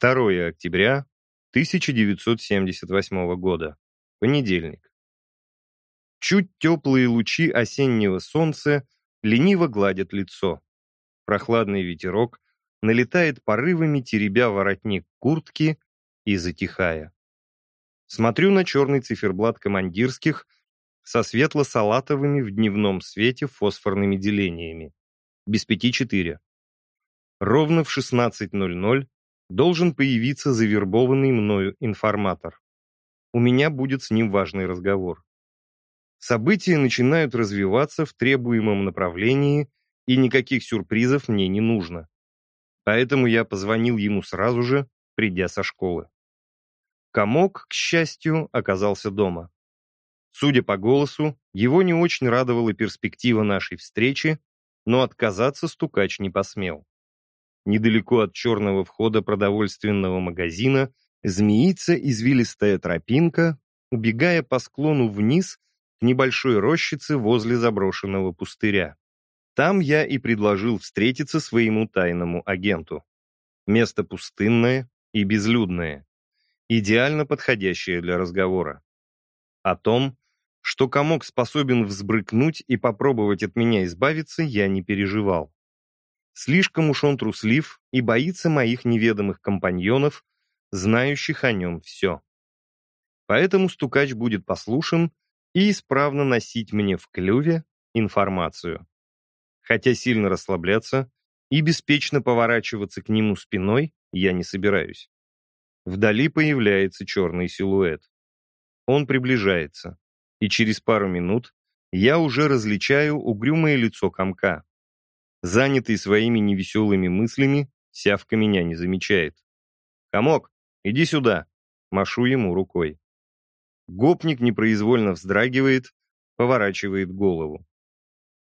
2 октября 1978 года. Понедельник. Чуть теплые лучи осеннего солнца лениво гладят лицо. Прохладный ветерок налетает порывами, теребя воротник куртки и затихая. Смотрю на черный циферблат командирских со светло-салатовыми в дневном свете фосфорными делениями. Без пяти четыре. Ровно в 16.00 должен появиться завербованный мною информатор. У меня будет с ним важный разговор. События начинают развиваться в требуемом направлении, и никаких сюрпризов мне не нужно. Поэтому я позвонил ему сразу же, придя со школы. Комок, к счастью, оказался дома. Судя по голосу, его не очень радовала перспектива нашей встречи, но отказаться стукач не посмел. Недалеко от черного входа продовольственного магазина змеится извилистая тропинка, убегая по склону вниз к небольшой рощице возле заброшенного пустыря. Там я и предложил встретиться своему тайному агенту. Место пустынное и безлюдное, идеально подходящее для разговора. О том, что комок способен взбрыкнуть и попробовать от меня избавиться, я не переживал. Слишком уж он труслив и боится моих неведомых компаньонов, знающих о нем все. Поэтому стукач будет послушен и исправно носить мне в клюве информацию. Хотя сильно расслабляться и беспечно поворачиваться к нему спиной я не собираюсь. Вдали появляется черный силуэт. Он приближается, и через пару минут я уже различаю угрюмое лицо комка. Занятый своими невеселыми мыслями, Сявка меня не замечает. «Комок, иди сюда!» Машу ему рукой. Гопник непроизвольно вздрагивает, поворачивает голову.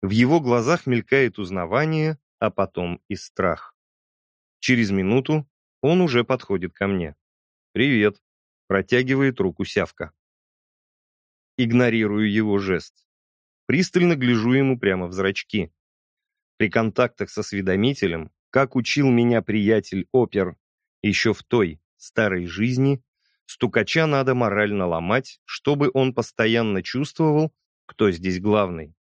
В его глазах мелькает узнавание, а потом и страх. Через минуту он уже подходит ко мне. «Привет!» — протягивает руку Сявка. Игнорирую его жест. Пристально гляжу ему прямо в зрачки. При контактах со осведомителем, как учил меня приятель опер, еще в той, старой жизни, стукача надо морально ломать, чтобы он постоянно чувствовал, кто здесь главный.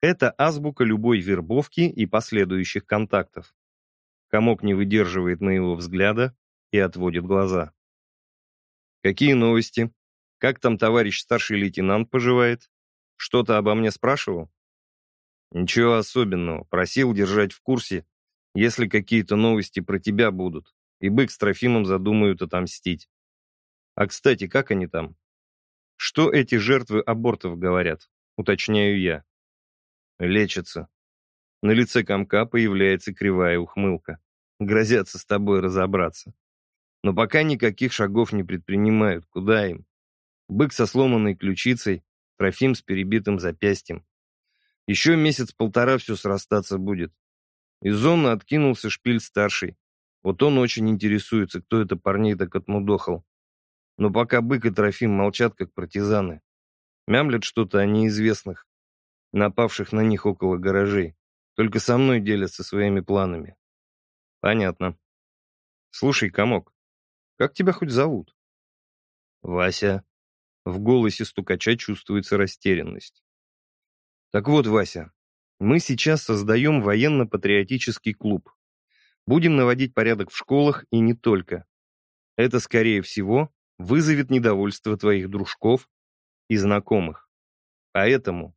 Это азбука любой вербовки и последующих контактов. Комок не выдерживает моего взгляда и отводит глаза. «Какие новости? Как там товарищ старший лейтенант поживает? Что-то обо мне спрашивал?» Ничего особенного. Просил держать в курсе, если какие-то новости про тебя будут, и Бык с Трофимом задумают отомстить. А, кстати, как они там? Что эти жертвы абортов говорят? Уточняю я. Лечатся. На лице комка появляется кривая ухмылка. Грозятся с тобой разобраться. Но пока никаких шагов не предпринимают. Куда им? Бык со сломанной ключицей, Трофим с перебитым запястьем. Еще месяц-полтора все срастаться будет. Из зоны откинулся шпиль-старший. Вот он очень интересуется, кто это парней так отмудохал. Но пока Бык и Трофим молчат, как партизаны. Мямлят что-то о неизвестных, напавших на них около гаражей. Только со мной делятся своими планами. Понятно. Слушай, Комок, как тебя хоть зовут? Вася. В голосе стукача чувствуется растерянность. Так вот, Вася, мы сейчас создаем военно-патриотический клуб. Будем наводить порядок в школах и не только. Это, скорее всего, вызовет недовольство твоих дружков и знакомых. Поэтому,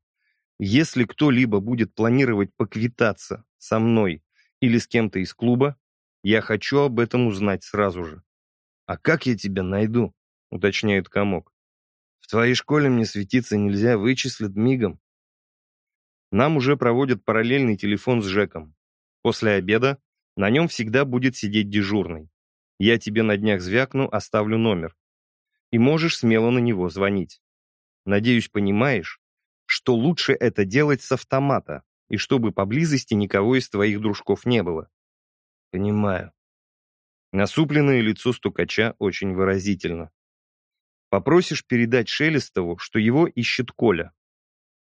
если кто-либо будет планировать поквитаться со мной или с кем-то из клуба, я хочу об этом узнать сразу же. «А как я тебя найду?» — уточняет комок. «В твоей школе мне светиться нельзя, вычислят мигом. Нам уже проводят параллельный телефон с Жеком. После обеда на нем всегда будет сидеть дежурный. Я тебе на днях звякну, оставлю номер. И можешь смело на него звонить. Надеюсь, понимаешь, что лучше это делать с автомата, и чтобы поблизости никого из твоих дружков не было. Понимаю. Насупленное лицо стукача очень выразительно. Попросишь передать Шелестову, что его ищет Коля.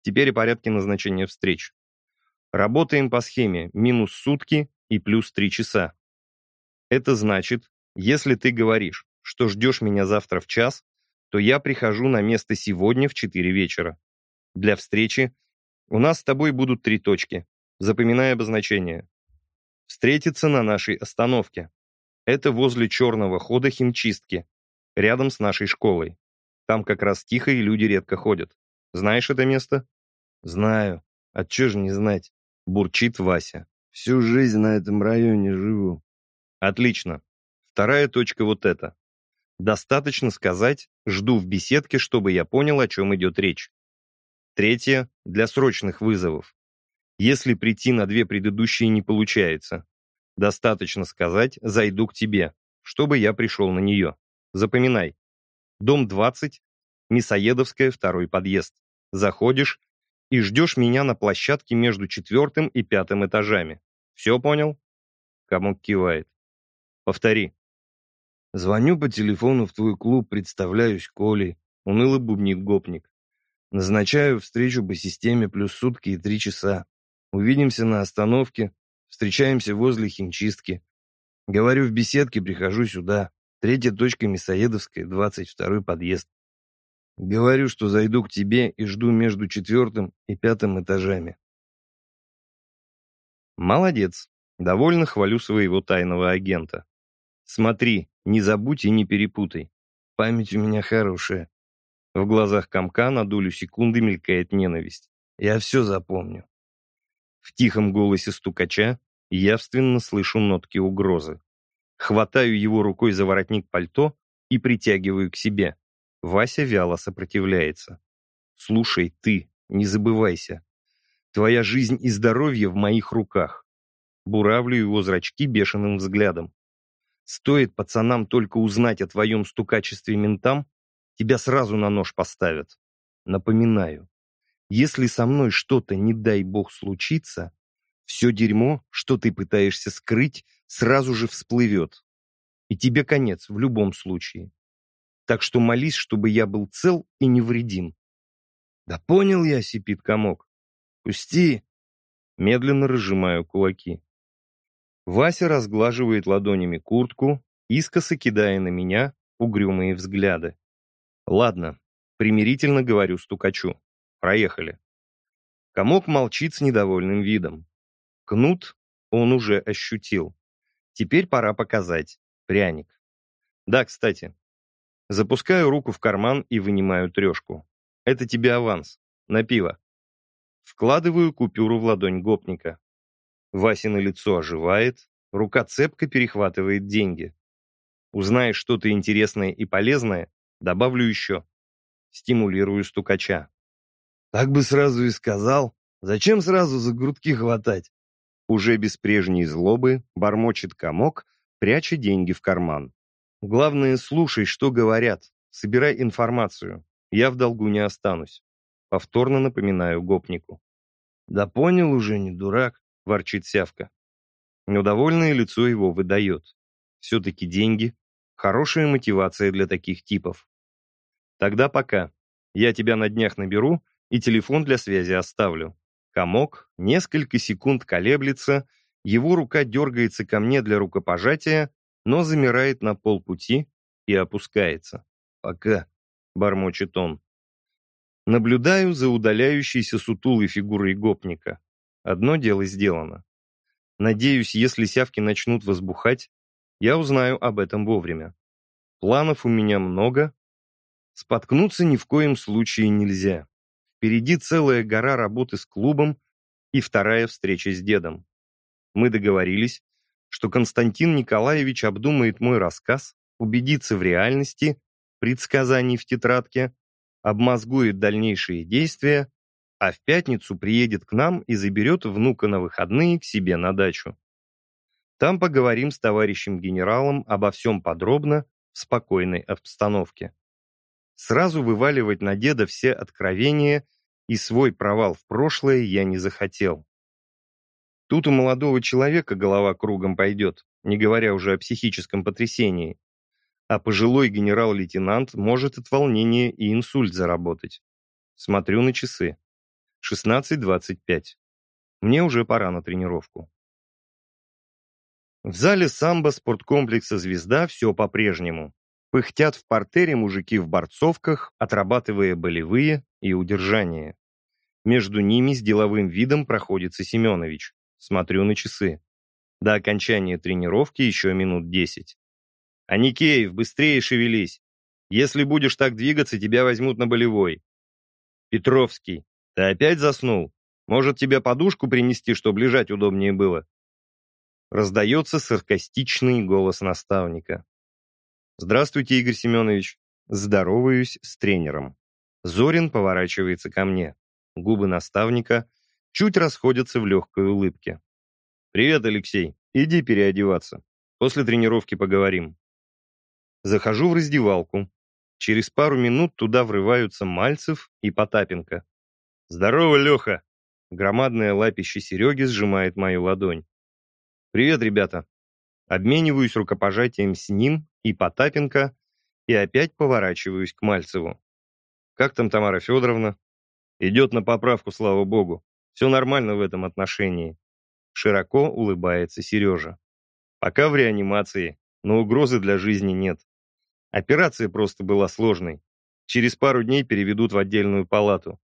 Теперь о порядке назначения встреч. Работаем по схеме минус сутки и плюс три часа. Это значит, Если ты говоришь, что ждешь меня завтра в час, то я прихожу на место сегодня в 4 вечера. Для встречи у нас с тобой будут три точки. Запоминай обозначение. Встретиться на нашей остановке. Это возле черного хода химчистки, рядом с нашей школой. Там как раз тихо и люди редко ходят. Знаешь это место? Знаю. А чё же не знать? Бурчит Вася. Всю жизнь на этом районе живу. Отлично. Вторая точка вот эта. Достаточно сказать «жду в беседке», чтобы я понял, о чем идет речь. Третье – для срочных вызовов. Если прийти на две предыдущие не получается, достаточно сказать «зайду к тебе», чтобы я пришел на нее. Запоминай. Дом 20, Мясоедовская, второй подъезд. Заходишь и ждешь меня на площадке между четвертым и пятым этажами. Все понял? Комок кивает. Повтори. Звоню по телефону в твой клуб, представляюсь Колей. Уныло бубнит гопник. Назначаю встречу по системе плюс сутки и три часа. Увидимся на остановке, встречаемся возле химчистки. Говорю, в беседке прихожу сюда. Третья точка Мясоедовская, 22 подъезд. Говорю, что зайду к тебе и жду между четвертым и пятым этажами. Молодец. Довольно хвалю своего тайного агента. Смотри, не забудь и не перепутай. Память у меня хорошая. В глазах комка на долю секунды мелькает ненависть. Я все запомню. В тихом голосе стукача явственно слышу нотки угрозы. Хватаю его рукой за воротник пальто и притягиваю к себе. Вася вяло сопротивляется. «Слушай, ты, не забывайся. Твоя жизнь и здоровье в моих руках». Буравлю его зрачки бешеным взглядом. «Стоит пацанам только узнать о твоем стукачестве ментам, тебя сразу на нож поставят. Напоминаю, если со мной что-то, не дай бог, случится, все дерьмо, что ты пытаешься скрыть, сразу же всплывет. И тебе конец в любом случае. Так что молись, чтобы я был цел и невредим. Да понял я, сипит комок. Пусти. Медленно разжимаю кулаки. Вася разглаживает ладонями куртку, искоса кидая на меня угрюмые взгляды. Ладно, примирительно говорю стукачу. Проехали. Комок молчит с недовольным видом. Кнут он уже ощутил. Теперь пора показать. Пряник. Да, кстати. Запускаю руку в карман и вынимаю трешку. Это тебе аванс. На пиво. Вкладываю купюру в ладонь гопника. Васино лицо оживает, рука цепко перехватывает деньги. Узнаешь что-то интересное и полезное, добавлю еще. Стимулирую стукача. Так бы сразу и сказал. Зачем сразу за грудки хватать? Уже без прежней злобы бормочет комок, пряча деньги в карман. Главное, слушай, что говорят. Собирай информацию. Я в долгу не останусь. Повторно напоминаю гопнику. Да понял уже, не дурак, ворчит Сявка. Но довольное лицо его выдает. Все-таки деньги — хорошая мотивация для таких типов. Тогда пока. Я тебя на днях наберу и телефон для связи оставлю. Комок несколько секунд колеблется, его рука дергается ко мне для рукопожатия, но замирает на полпути и опускается. «Пока», — бормочет он. Наблюдаю за удаляющейся сутулой фигурой гопника. Одно дело сделано. Надеюсь, если сявки начнут возбухать, я узнаю об этом вовремя. Планов у меня много. Споткнуться ни в коем случае нельзя. Впереди целая гора работы с клубом и вторая встреча с дедом. Мы договорились, что Константин Николаевич обдумает мой рассказ, убедится в реальности, предсказаний в тетрадке, обмозгует дальнейшие действия, а в пятницу приедет к нам и заберет внука на выходные к себе на дачу. Там поговорим с товарищем генералом обо всем подробно, в спокойной обстановке. Сразу вываливать на деда все откровения и свой провал в прошлое я не захотел. Тут у молодого человека голова кругом пойдет, не говоря уже о психическом потрясении. А пожилой генерал-лейтенант может от волнения и инсульт заработать. Смотрю на часы. 16.25. Мне уже пора на тренировку. В зале самбо спорткомплекса «Звезда» все по-прежнему. Пыхтят в портере мужики в борцовках, отрабатывая болевые и удержания. Между ними с деловым видом проходится Семенович. Смотрю на часы. До окончания тренировки еще минут десять. «Аникеев, быстрее шевелись! Если будешь так двигаться, тебя возьмут на болевой». «Петровский, ты опять заснул? Может, тебе подушку принести, чтобы лежать удобнее было?» Раздается саркастичный голос наставника. «Здравствуйте, Игорь Семенович. Здороваюсь с тренером». Зорин поворачивается ко мне. Губы наставника чуть расходятся в легкой улыбке. «Привет, Алексей. Иди переодеваться. После тренировки поговорим». Захожу в раздевалку. Через пару минут туда врываются Мальцев и Потапенко. «Здорово, Леха!» Громадное лапище Сереги сжимает мою ладонь. «Привет, ребята!» Обмениваюсь рукопожатием с ним и Потапенко и опять поворачиваюсь к Мальцеву. «Как там Тамара Федоровна?» Идет на поправку, слава богу. Все нормально в этом отношении. Широко улыбается Сережа. Пока в реанимации, но угрозы для жизни нет. Операция просто была сложной. Через пару дней переведут в отдельную палату.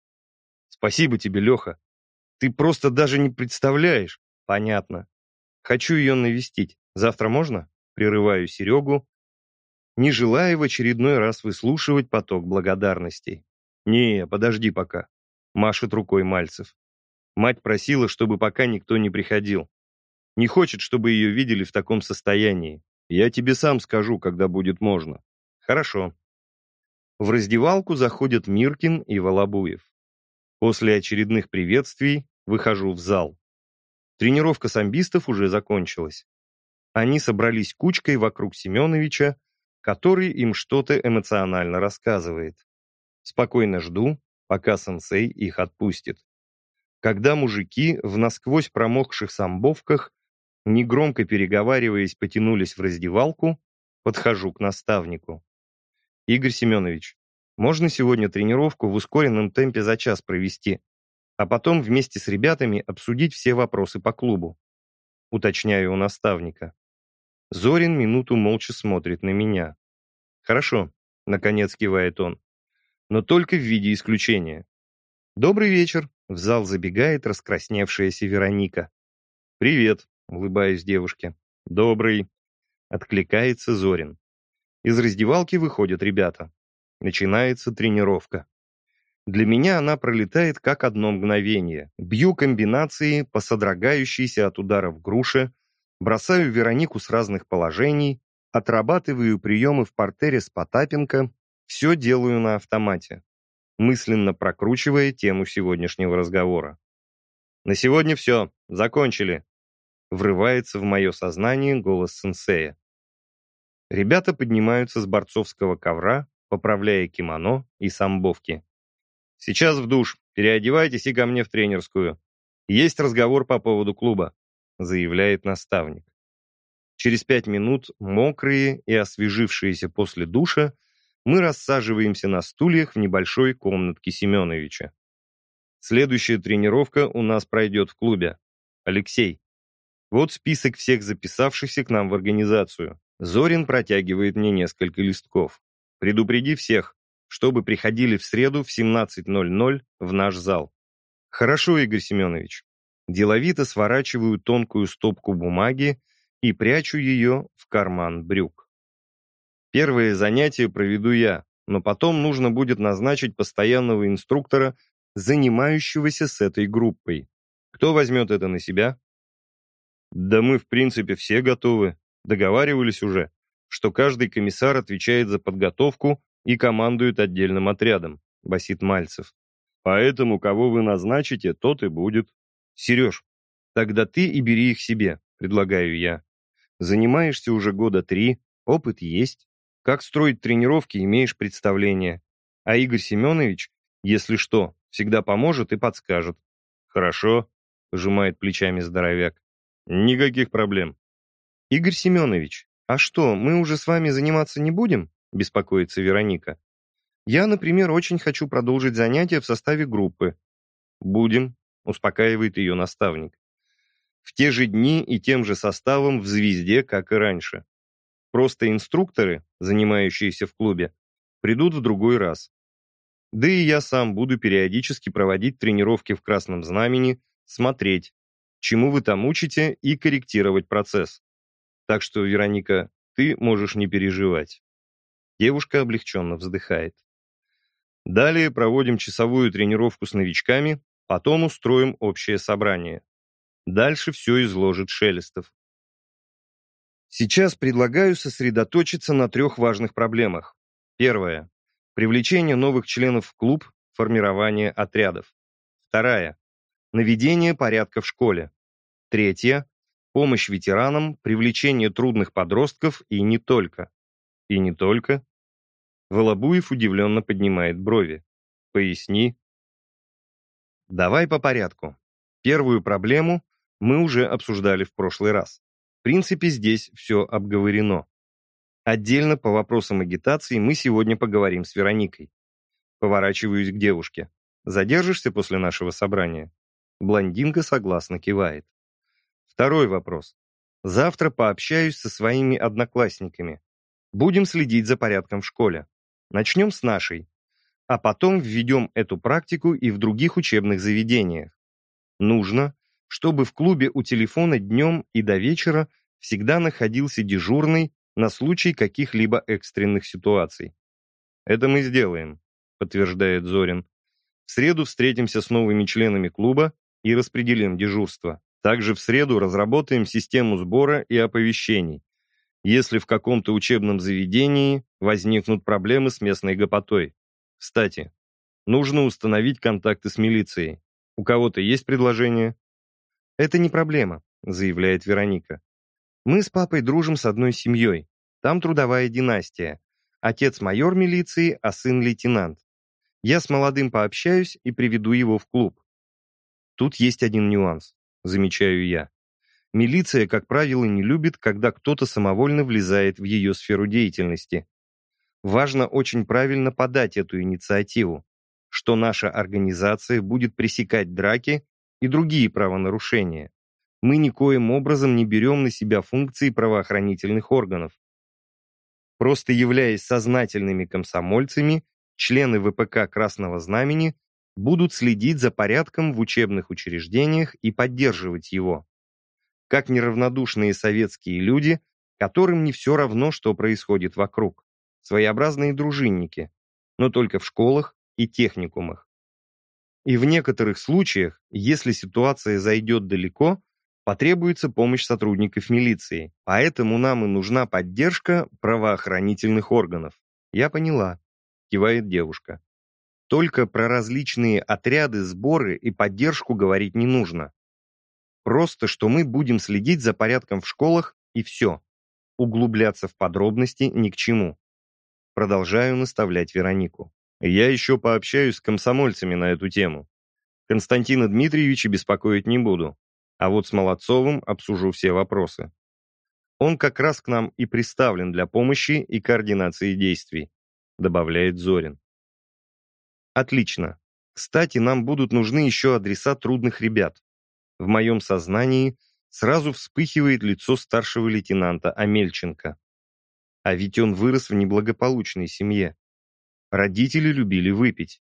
Спасибо тебе, Леха. Ты просто даже не представляешь. Понятно. Хочу ее навестить. Завтра можно? Прерываю Серегу, не желая в очередной раз выслушивать поток благодарностей. Не, подожди пока. Машет рукой Мальцев. Мать просила, чтобы пока никто не приходил. Не хочет, чтобы ее видели в таком состоянии. Я тебе сам скажу, когда будет можно. Хорошо. В раздевалку заходят Миркин и Волобуев. После очередных приветствий выхожу в зал. Тренировка самбистов уже закончилась. Они собрались кучкой вокруг Семеновича, который им что-то эмоционально рассказывает. Спокойно жду, пока сенсей их отпустит. Когда мужики в насквозь промокших самбовках, негромко переговариваясь, потянулись в раздевалку, подхожу к наставнику. «Игорь Семенович, можно сегодня тренировку в ускоренном темпе за час провести, а потом вместе с ребятами обсудить все вопросы по клубу?» Уточняю у наставника. Зорин минуту молча смотрит на меня. «Хорошо», — наконец кивает он но только в виде исключения. «Добрый вечер», — в зал забегает раскрасневшаяся Вероника. «Привет», — улыбаюсь девушке. «Добрый», — откликается Зорин. Из раздевалки выходят ребята. Начинается тренировка. Для меня она пролетает как одно мгновение. Бью комбинации по содрогающейся от ударов груше, бросаю Веронику с разных положений, отрабатываю приемы в портере с Потапенко, все делаю на автомате, мысленно прокручивая тему сегодняшнего разговора. «На сегодня все, закончили», — врывается в мое сознание голос сенсея. Ребята поднимаются с борцовского ковра, поправляя кимоно и самбовки. «Сейчас в душ, переодевайтесь и ко мне в тренерскую. Есть разговор по поводу клуба», — заявляет наставник. Через пять минут, мокрые и освежившиеся после душа, мы рассаживаемся на стульях в небольшой комнатке Семеновича. Следующая тренировка у нас пройдет в клубе. Алексей. Вот список всех записавшихся к нам в организацию. Зорин протягивает мне несколько листков. Предупреди всех, чтобы приходили в среду в 17.00 в наш зал. Хорошо, Игорь Семенович. Деловито сворачиваю тонкую стопку бумаги и прячу ее в карман брюк. Первые занятия проведу я, но потом нужно будет назначить постоянного инструктора, занимающегося с этой группой. Кто возьмет это на себя? Да мы, в принципе, все готовы. Договаривались уже, что каждый комиссар отвечает за подготовку и командует отдельным отрядом, басит Мальцев. Поэтому, кого вы назначите, тот и будет. Сереж, тогда ты и бери их себе, предлагаю я. Занимаешься уже года три, опыт есть. Как строить тренировки, имеешь представление. А Игорь Семенович, если что, всегда поможет и подскажет. Хорошо, пожимает плечами здоровяк. Никаких проблем. Игорь Семенович, а что, мы уже с вами заниматься не будем? Беспокоится Вероника. Я, например, очень хочу продолжить занятия в составе группы. Будем, успокаивает ее наставник. В те же дни и тем же составом в «Звезде», как и раньше. Просто инструкторы, занимающиеся в клубе, придут в другой раз. Да и я сам буду периодически проводить тренировки в Красном Знамени, смотреть, чему вы там учите, и корректировать процесс. Так что, Вероника, ты можешь не переживать. Девушка облегченно вздыхает. Далее проводим часовую тренировку с новичками, потом устроим общее собрание. Дальше все изложит Шелестов. Сейчас предлагаю сосредоточиться на трех важных проблемах. Первое. Привлечение новых членов в клуб, формирование отрядов. Вторая. Наведение порядка в школе. Третье. Помощь ветеранам, привлечение трудных подростков и не только. И не только. Волобуев удивленно поднимает брови. Поясни. Давай по порядку. Первую проблему мы уже обсуждали в прошлый раз. В принципе, здесь все обговорено. Отдельно по вопросам агитации мы сегодня поговорим с Вероникой. Поворачиваюсь к девушке. Задержишься после нашего собрания? Блондинка согласно кивает. Второй вопрос. Завтра пообщаюсь со своими одноклассниками. Будем следить за порядком в школе. Начнем с нашей, а потом введем эту практику и в других учебных заведениях. Нужно, чтобы в клубе у телефона днем и до вечера всегда находился дежурный на случай каких-либо экстренных ситуаций. «Это мы сделаем», — подтверждает Зорин. «В среду встретимся с новыми членами клуба и распределим дежурство. Также в среду разработаем систему сбора и оповещений, если в каком-то учебном заведении возникнут проблемы с местной гопотой. Кстати, нужно установить контакты с милицией. У кого-то есть предложение? Это не проблема, заявляет Вероника. Мы с папой дружим с одной семьей. Там трудовая династия. Отец майор милиции, а сын лейтенант. Я с молодым пообщаюсь и приведу его в клуб. Тут есть один нюанс, замечаю я. Милиция, как правило, не любит, когда кто-то самовольно влезает в ее сферу деятельности. Важно очень правильно подать эту инициативу, что наша организация будет пресекать драки и другие правонарушения. Мы никоим образом не берем на себя функции правоохранительных органов. Просто являясь сознательными комсомольцами, члены ВПК Красного Знамени будут следить за порядком в учебных учреждениях и поддерживать его как неравнодушные советские люди, которым не все равно, что происходит вокруг. Своеобразные дружинники, но только в школах и техникумах. И в некоторых случаях, если ситуация зайдет далеко, потребуется помощь сотрудников милиции. Поэтому нам и нужна поддержка правоохранительных органов. Я поняла, кивает девушка. Только про различные отряды, сборы и поддержку говорить не нужно. Просто, что мы будем следить за порядком в школах и все. Углубляться в подробности ни к чему. Продолжаю наставлять Веронику. Я еще пообщаюсь с комсомольцами на эту тему. Константина Дмитриевича беспокоить не буду. А вот с Молодцовым обсужу все вопросы. Он как раз к нам и приставлен для помощи и координации действий, добавляет Зорин. Отлично. Кстати, нам будут нужны еще адреса трудных ребят в моем сознании сразу вспыхивает лицо старшего лейтенанта Амельченко. А ведь он вырос в неблагополучной семье. Родители любили выпить.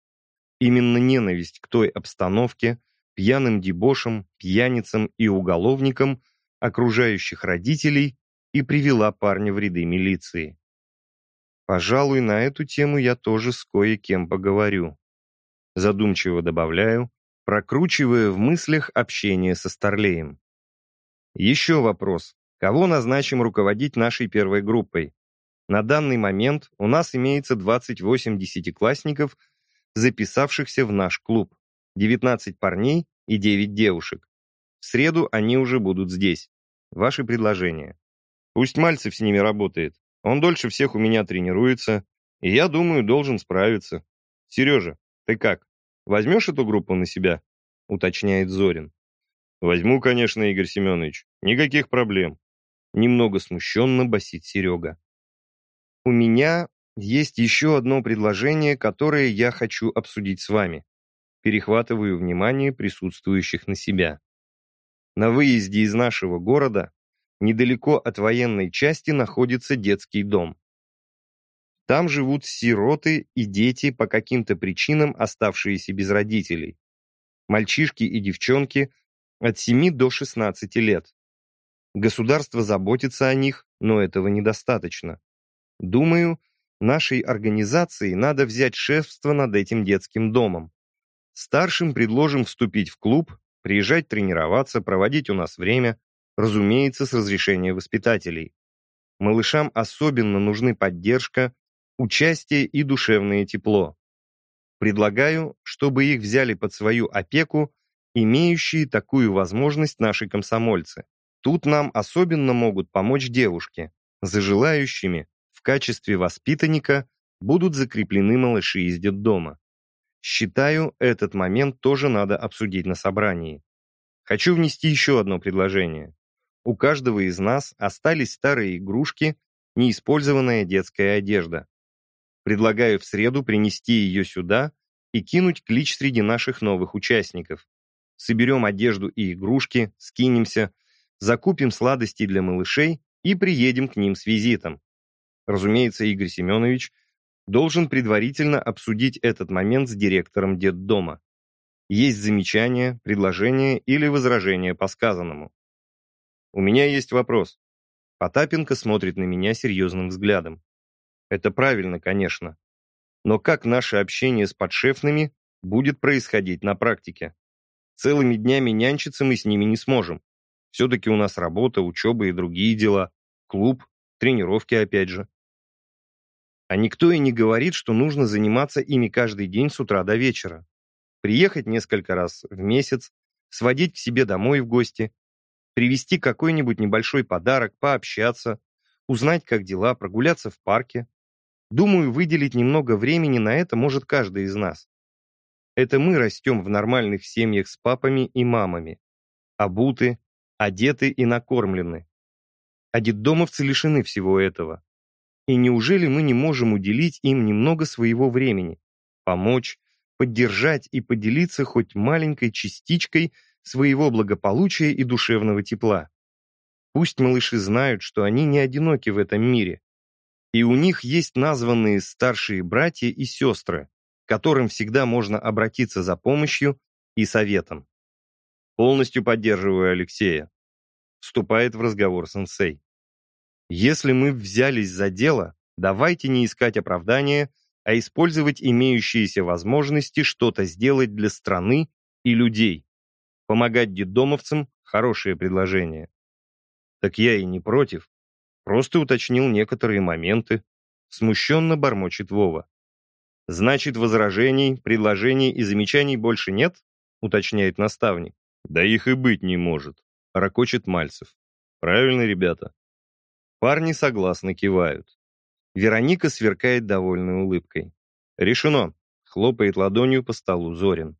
Именно ненависть к той обстановке, пьяным дебошам, пьяницам и уголовникам окружающих родителей и привела парня в ряды милиции. Пожалуй, на эту тему я тоже с кое-кем поговорю. Задумчиво добавляю, прокручивая в мыслях общение со Старлеем. Еще вопрос. Кого назначим руководить нашей первой группой? На данный момент у нас имеется 28 десятиклассников, записавшихся в наш клуб, 19 парней и 9 девушек. В среду они уже будут здесь. Ваши предложения. Пусть Мальцев с ними работает. Он дольше всех у меня тренируется, и я думаю, должен справиться. Сережа, ты как? Возьмешь эту группу на себя?» — уточняет Зорин. «Возьму, конечно, Игорь Семенович. Никаких проблем». Немного смущенно басит Серега. «У меня есть еще одно предложение, которое я хочу обсудить с вами». Перехватываю внимание присутствующих на себя. На выезде из нашего города, недалеко от военной части, находится детский дом. Там живут сироты и дети, по каким-то причинам оставшиеся без родителей. Мальчишки и девчонки от 7 до 16 лет. Государство заботится о них, но этого недостаточно. Думаю, нашей организации надо взять шефство над этим детским домом. Старшим предложим вступить в клуб, приезжать тренироваться, проводить у нас время, разумеется, с разрешения воспитателей. Малышам особенно нужны поддержка, участие и душевное тепло. Предлагаю, чтобы их взяли под свою опеку имеющие такую возможность наши комсомольцы. Тут нам особенно могут помочь девушки. За желающими в качестве воспитанника будут закреплены малыши из детдома. Считаю, этот момент тоже надо обсудить на собрании. Хочу внести еще одно предложение. У каждого из нас остались старые игрушки, неиспользованная детская одежда. Предлагаю в среду принести ее сюда и кинуть клич среди наших новых участников. Соберем одежду и игрушки, скинемся, закупим сладости для малышей и приедем к ним с визитом. Разумеется, Игорь Семенович должен предварительно обсудить этот момент с директором детдома. Есть замечания, предложения или возражения по сказанному. У меня есть вопрос. Потапенко смотрит на меня серьезным взглядом. Это правильно, конечно. Но как наше общение с подшефными будет происходить на практике? Целыми днями нянчиться мы с ними не сможем. Все-таки у нас работа, учеба и другие дела. Клуб, тренировки опять же. А никто и не говорит, что нужно заниматься ими каждый день с утра до вечера. Приехать несколько раз в месяц, сводить к себе домой в гости, привезти какой-нибудь небольшой подарок, пообщаться, узнать, как дела, прогуляться в парке. Думаю, выделить немного времени на это может каждый из нас. Это мы растем в нормальных семьях с папами и мамами. Обуты, одеты и накормлены. А детдомовцы лишены всего этого. И неужели мы не можем уделить им немного своего времени, помочь, поддержать и поделиться хоть маленькой частичкой своего благополучия и душевного тепла? Пусть малыши знают, что они не одиноки в этом мире, и у них есть названные старшие братья и сестры, к которым всегда можно обратиться за помощью и советом. Полностью поддерживаю Алексея. Вступает в разговор сенсей. Если мы взялись за дело, давайте не искать оправдания, а использовать имеющиеся возможности что-то сделать для страны и людей. Помогать детдомовцам – хорошее предложение. Так я и не против. Просто уточнил некоторые моменты. Смущенно бормочет Вова. Значит, возражений, предложений и замечаний больше нет? Уточняет наставник. Да их и быть не может. Рокочет Мальцев. Правильно, ребята? Парни согласно кивают. Вероника сверкает довольной улыбкой. «Решено», — хлопает ладонью по столу Зорин.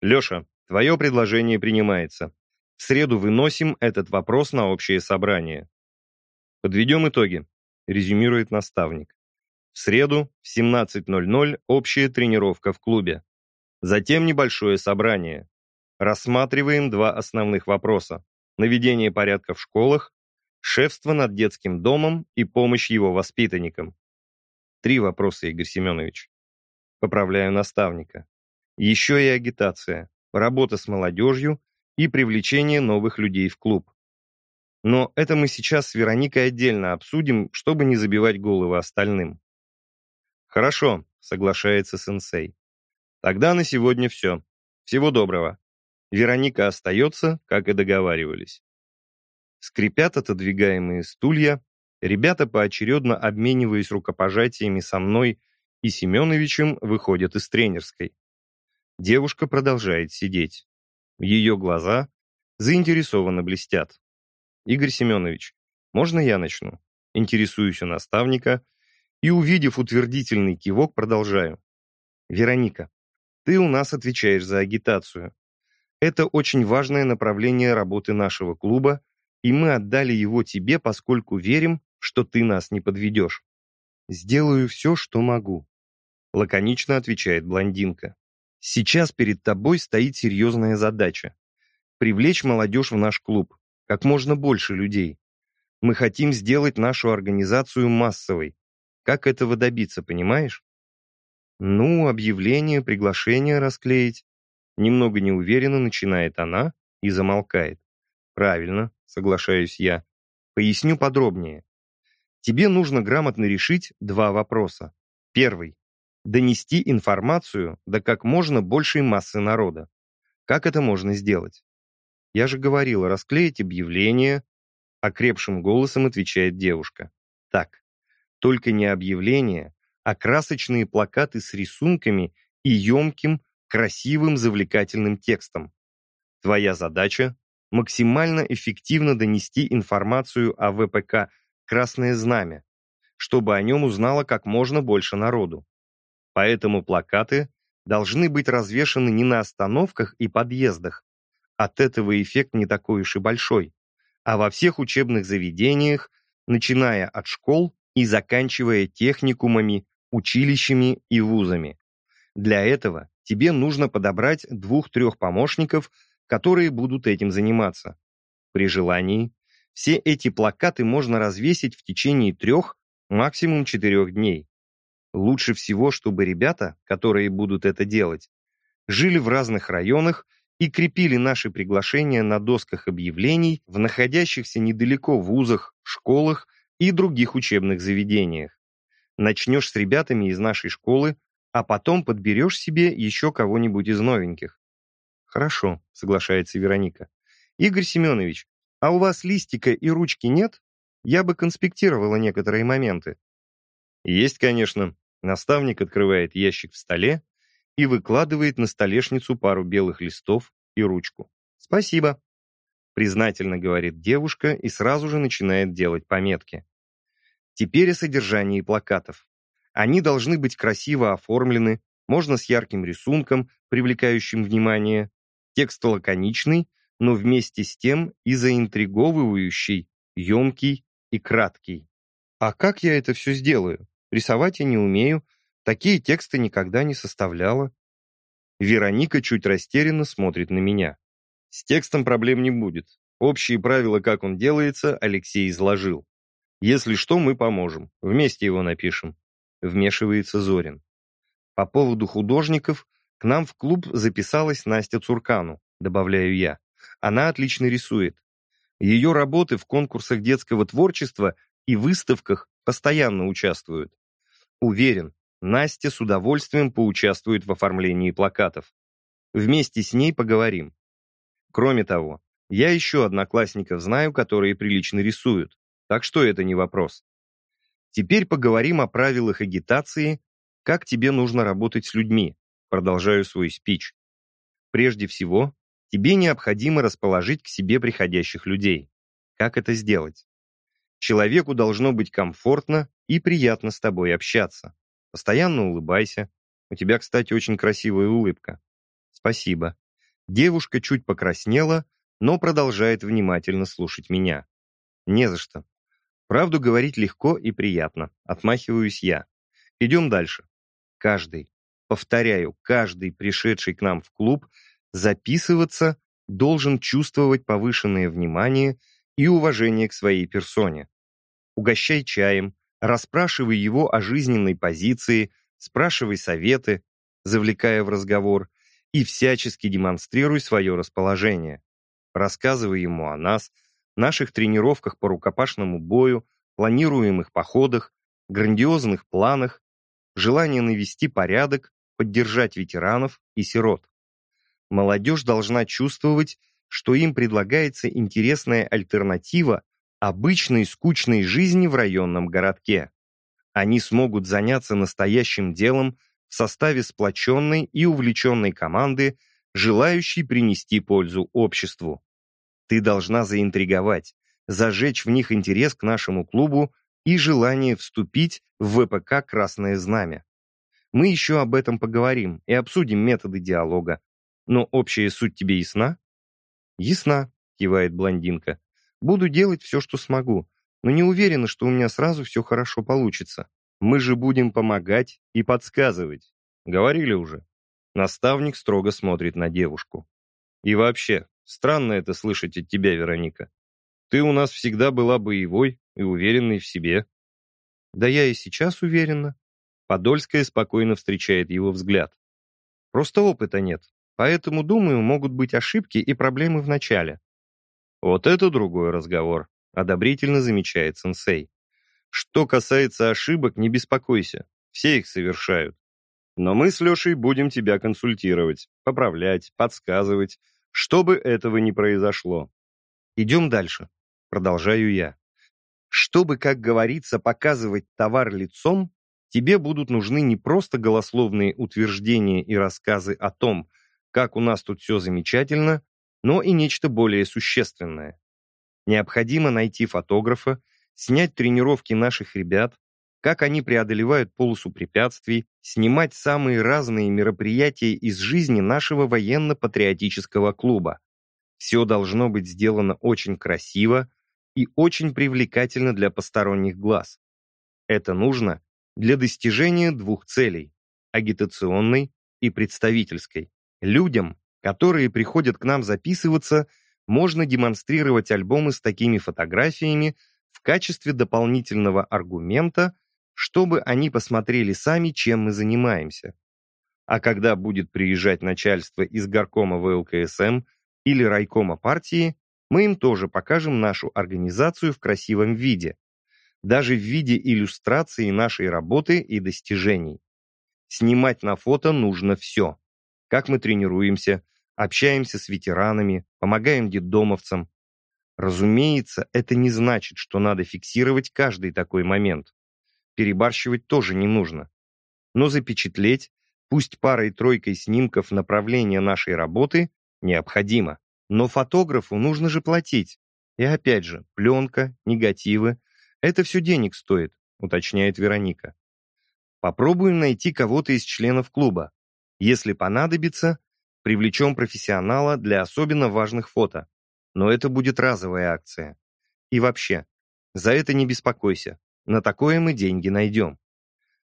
«Леша, твое предложение принимается. В среду выносим этот вопрос на общее собрание». «Подведем итоги», — резюмирует наставник. «В среду в 17.00 общая тренировка в клубе. Затем небольшое собрание. Рассматриваем два основных вопроса. Наведение порядка в школах шефство над детским домом и помощь его воспитанникам. Три вопроса, Игорь Семенович. Поправляю наставника. Еще и агитация, работа с молодежью и привлечение новых людей в клуб. Но это мы сейчас с Вероникой отдельно обсудим, чтобы не забивать головы остальным. Хорошо, соглашается сенсей. Тогда на сегодня все. Всего доброго. Вероника остается, как и договаривались. Скрипят отодвигаемые стулья, ребята, поочередно обмениваясь рукопожатиями со мной и Семеновичем, выходят из тренерской. Девушка продолжает сидеть. Ее глаза заинтересованно блестят. «Игорь Семенович, можно я начну?» Интересуюсь у наставника и, увидев утвердительный кивок, продолжаю. «Вероника, ты у нас отвечаешь за агитацию. Это очень важное направление работы нашего клуба и мы отдали его тебе, поскольку верим, что ты нас не подведешь. Сделаю все, что могу», — лаконично отвечает блондинка. «Сейчас перед тобой стоит серьезная задача. привлечь молодежь в наш клуб, как можно больше людей. Мы хотим сделать нашу организацию массовой. Как этого добиться, понимаешь? Ну, объявление, приглашение расклеить. Немного неуверенно начинает она и замолкает. Правильно, соглашаюсь я. Поясню подробнее. Тебе нужно грамотно решить два вопроса. Первый. Донести информацию до как можно большей массы народа. Как это можно сделать? Я же говорила, расклеить объявление, окрепшим голосом отвечает девушка. Так, только не объявление, а красочные плакаты с рисунками и емким, красивым, завлекательным текстом. Твоя задача – максимально эффективно донести информацию о ВПК «Красное знамя», чтобы о нем узнало как можно больше народу. Поэтому плакаты должны быть развешаны не на остановках и подъездах. От этого эффект не такой уж и большой а во всех учебных заведениях, начиная от школ и заканчивая техникумами, училищами и вузами. Для этого тебе нужно подобрать двух-трех помощников, которые будут этим заниматься. При желании все эти плакаты можно развесить в течение трех, максимум четырех дней. Лучше всего, чтобы ребята, которые будут это делать, жили в разных районах и крепили наши приглашения на досках объявлений в находящихся недалеко вузах, школах и других учебных заведениях. Начнешь с ребятами из нашей школы, а потом подберешь себе еще кого-нибудь из новеньких. Хорошо, соглашается Вероника. Игорь Семенович, а у вас листика и ручки нет? Я бы конспектировала некоторые моменты. Есть, конечно. Наставник открывает ящик в столе и выкладывает на столешницу пару белых листов и ручку. «Спасибо», — признательно говорит девушка и сразу же начинает делать пометки. Теперь о содержании плакатов. Они должны быть красиво оформлены, можно с ярким рисунком, привлекающим внимание. Текст лаконичный, но вместе с тем и заинтриговывающий, емкий и краткий. А как я это все сделаю? Рисовать я не умею, Такие тексты никогда не составляла. Вероника чуть растерянно смотрит на меня. С текстом проблем не будет. Общие правила, как он делается, Алексей изложил. Если что, мы поможем. Вместе его напишем. Вмешивается Зорин. По поводу художников, к нам в клуб записалась Настя Цуркану, добавляю я. Она отлично рисует. Ее работы в конкурсах детского творчества и выставках постоянно участвуют. Уверен, Настя с удовольствием поучаствует в оформлении плакатов. Вместе с ней поговорим. Кроме того, я еще одноклассников знаю, которые прилично рисуют, так что это не вопрос. Теперь поговорим о правилах агитации, как тебе нужно работать с людьми. Продолжаю свой спич. Прежде всего, тебе необходимо расположить к себе приходящих людей. Как это сделать? Человеку должно быть комфортно и приятно с тобой общаться. Постоянно улыбайся. У тебя, кстати, очень красивая улыбка. Спасибо. Девушка чуть покраснела, но продолжает внимательно слушать меня. Не за что. Правду говорить легко и приятно. Отмахиваюсь я. Идем дальше. Каждый, повторяю, каждый, пришедший к нам в клуб, записываться должен чувствовать повышенное внимание и уважение к своей персоне. Угощай чаем, Расспрашивай его о жизненной позиции, спрашивай советы, завлекая в разговор, и всячески демонстрируй свое расположение. Рассказывай ему о нас, наших тренировках по рукопашному бою, планируемых походах, грандиозных планах, желание навести порядок, поддержать ветеранов и сирот. Молодежь должна чувствовать, что им предлагается интересная альтернатива обычной скучной жизни в районном городке. Они смогут заняться настоящим делом в составе сплоченной и увлеченной команды, желающей принести пользу обществу. Ты должна заинтриговать, зажечь в них интерес к нашему клубу и желание вступить в ВПК «Красное знамя». Мы еще об этом поговорим и обсудим методы диалога. Но общая суть тебе ясна? Ясна, кивает блондинка. Буду делать все, что смогу, но не уверена, что у меня сразу все хорошо получится. Мы же будем помогать и подсказывать. Говорили уже. Наставник строго смотрит на девушку. И вообще, Странно это слышать от тебя, Вероника. Ты у нас всегда была боевой и уверенной в себе. Да я и сейчас уверена. Подольская спокойно встречает его взгляд. Просто опыта нет, поэтому, думаю, могут быть ошибки и проблемы в начале. Вот это другой разговор, одобрительно замечает сенсей. Что касается ошибок, не беспокойся, все их совершают. Но мы с Лешей будем тебя консультировать, поправлять, подсказывать, чтобы этого не произошло. Идем дальше. Продолжаю я. Чтобы, как говорится, показывать товар лицом, тебе будут нужны не просто голословные утверждения и рассказы о том, как у нас тут все замечательно, но и нечто более существенное. Необходимо найти фотографа, снять тренировки наших ребят, как они преодолевают полосу препятствий, снимать самые разные мероприятия из жизни нашего военно-патриотического клуба. Все должно быть сделано очень красиво и очень привлекательно для посторонних глаз. Это нужно для достижения двух целей – агитационной и представительской. Людям, которые приходят к нам записываться, можно демонстрировать альбомы с такими фотографиями в качестве дополнительного аргумента чтобы они посмотрели сами, чем мы занимаемся. А когда будет приезжать начальство из горкома ВЛКСМ или райкома партии, мы им тоже покажем нашу организацию в красивом виде, даже в виде иллюстрации нашей работы и достижений. Снимать на фото нужно все. Как мы тренируемся, общаемся с ветеранами, помогаем детдомовцам. Разумеется, это не значит, что надо фиксировать каждый такой момент перебарщивать тоже не нужно. Но запечатлеть, пусть парой-тройкой снимков направления нашей работы, необходимо. Но фотографу нужно же платить. И опять же, пленка, негативы — это все денег стоит, уточняет Вероника. Попробуем найти кого-то из членов клуба. Если понадобится, привлечем профессионала для особенно важных фото. Но это будет разовая акция. И вообще, за это не беспокойся. На такое мы деньги найдем.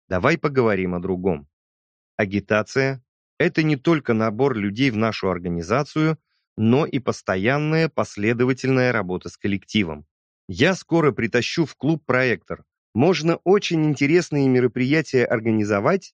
Давай поговорим о другом. Агитация – это не только набор людей в нашу организацию, но и постоянная последовательная работа с коллективом. Я скоро притащу в клуб проектор. Можно очень интересные мероприятия организовать